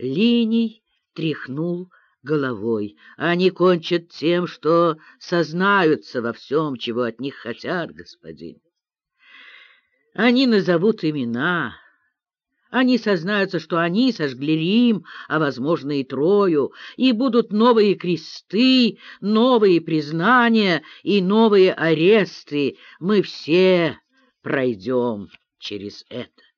Линий тряхнул головой. Они кончат тем, что сознаются во всем, чего от них хотят, господин. Они назовут имена, они сознаются, что они сожгли Рим, а, возможно, и Трою, и будут новые кресты, новые признания и новые аресты. Мы все пройдем через это.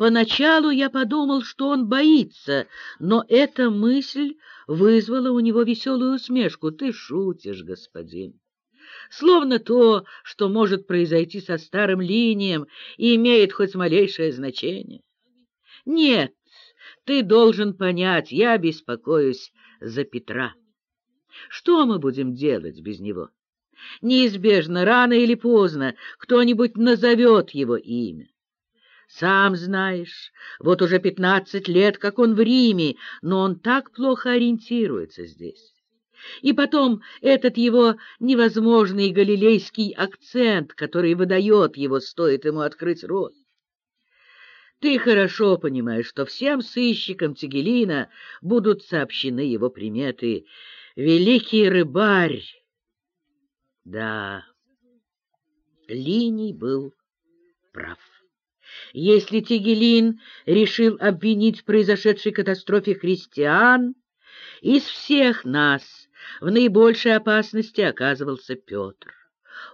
Поначалу я подумал, что он боится, но эта мысль вызвала у него веселую усмешку. Ты шутишь, господин. Словно то, что может произойти со старым линием, имеет хоть малейшее значение. Нет, ты должен понять, я беспокоюсь за Петра. Что мы будем делать без него? Неизбежно, рано или поздно, кто-нибудь назовет его имя. Сам знаешь, вот уже пятнадцать лет, как он в Риме, но он так плохо ориентируется здесь. И потом этот его невозможный галилейский акцент, который выдает его, стоит ему открыть рот. Ты хорошо понимаешь, что всем сыщикам Тигелина будут сообщены его приметы. Великий рыбарь! Да, Линий был прав. Если Тигелин решил обвинить в произошедшей катастрофе христиан, из всех нас в наибольшей опасности оказывался Петр.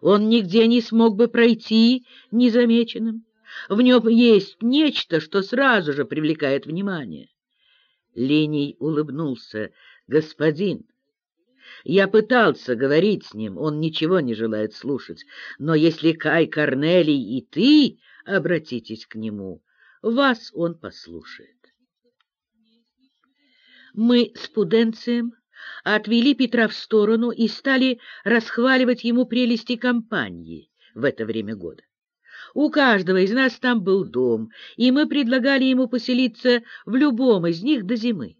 Он нигде не смог бы пройти незамеченным. В нем есть нечто, что сразу же привлекает внимание. Линий улыбнулся. «Господин, я пытался говорить с ним, он ничего не желает слушать, но если Кай Корнелий и ты обратитесь к нему, вас он послушает. Мы с Пуденцием отвели Петра в сторону и стали расхваливать ему прелести компании в это время года. У каждого из нас там был дом, и мы предлагали ему поселиться в любом из них до зимы.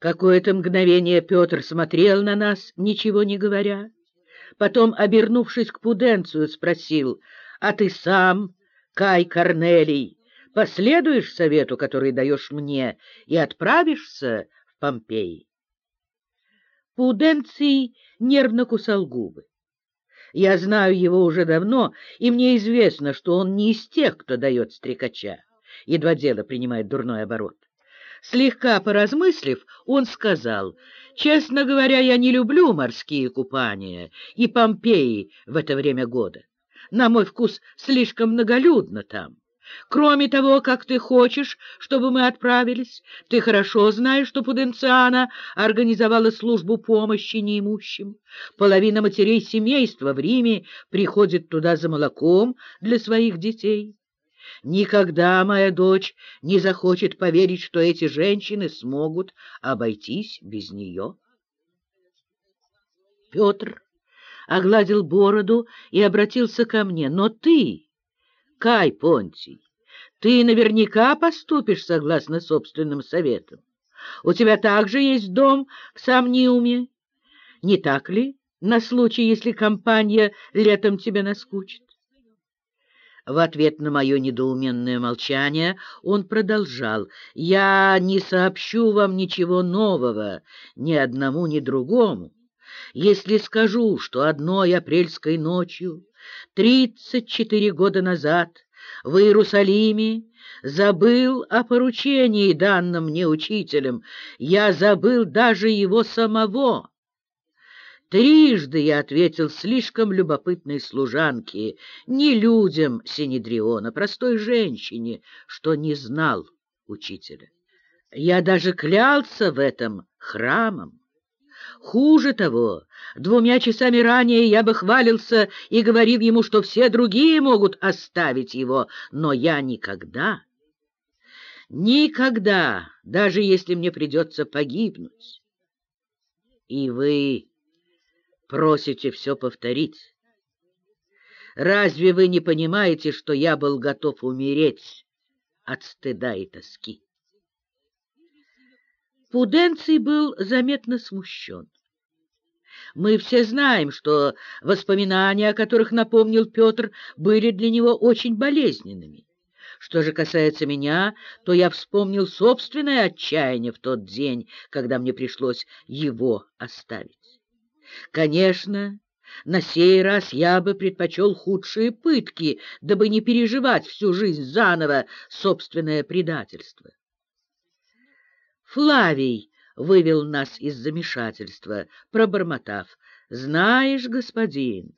Какое-то мгновение Петр смотрел на нас, ничего не говоря. Потом, обернувшись к Пуденцию, спросил, «А ты сам, Кай Корнелий, последуешь совету, который даешь мне, и отправишься в Помпеи?» Пуденций нервно кусал губы. Я знаю его уже давно, и мне известно, что он не из тех, кто дает стрекача. Едва дело принимает дурной оборот. Слегка поразмыслив, он сказал, «Честно говоря, я не люблю морские купания и Помпеи в это время года. На мой вкус слишком многолюдно там. Кроме того, как ты хочешь, чтобы мы отправились, ты хорошо знаешь, что Пуденциана организовала службу помощи неимущим. Половина матерей семейства в Риме приходит туда за молоком для своих детей. Никогда моя дочь не захочет поверить, что эти женщины смогут обойтись без нее. Петр огладил бороду и обратился ко мне. «Но ты, Кай Понтий, ты наверняка поступишь согласно собственным советам. У тебя также есть дом в Самниуме, не так ли, на случай, если компания летом тебя наскучит?» В ответ на мое недоуменное молчание он продолжал. «Я не сообщу вам ничего нового, ни одному, ни другому. Если скажу, что одной апрельской ночью, тридцать четыре года назад, в Иерусалиме забыл о поручении, данном мне учителем, я забыл даже его самого». Трижды я ответил слишком любопытной служанке, не людям Синедриона, простой женщине, что не знал учителя. Я даже клялся в этом храмом. Хуже того, двумя часами ранее я бы хвалился и говорил ему, что все другие могут оставить его, но я никогда, никогда, даже если мне придется погибнуть. И вы просите все повторить. Разве вы не понимаете, что я был готов умереть от стыда и тоски? Пуденций был заметно смущен. Мы все знаем, что воспоминания, о которых напомнил Петр, были для него очень болезненными Что же касается меня, то я вспомнил собственное отчаяние в тот день, когда мне пришлось его оставить. Конечно, на сей раз я бы предпочел худшие пытки, дабы не переживать всю жизнь заново собственное предательство. Флавий вывел нас из замешательства, пробормотав. «Знаешь, господин,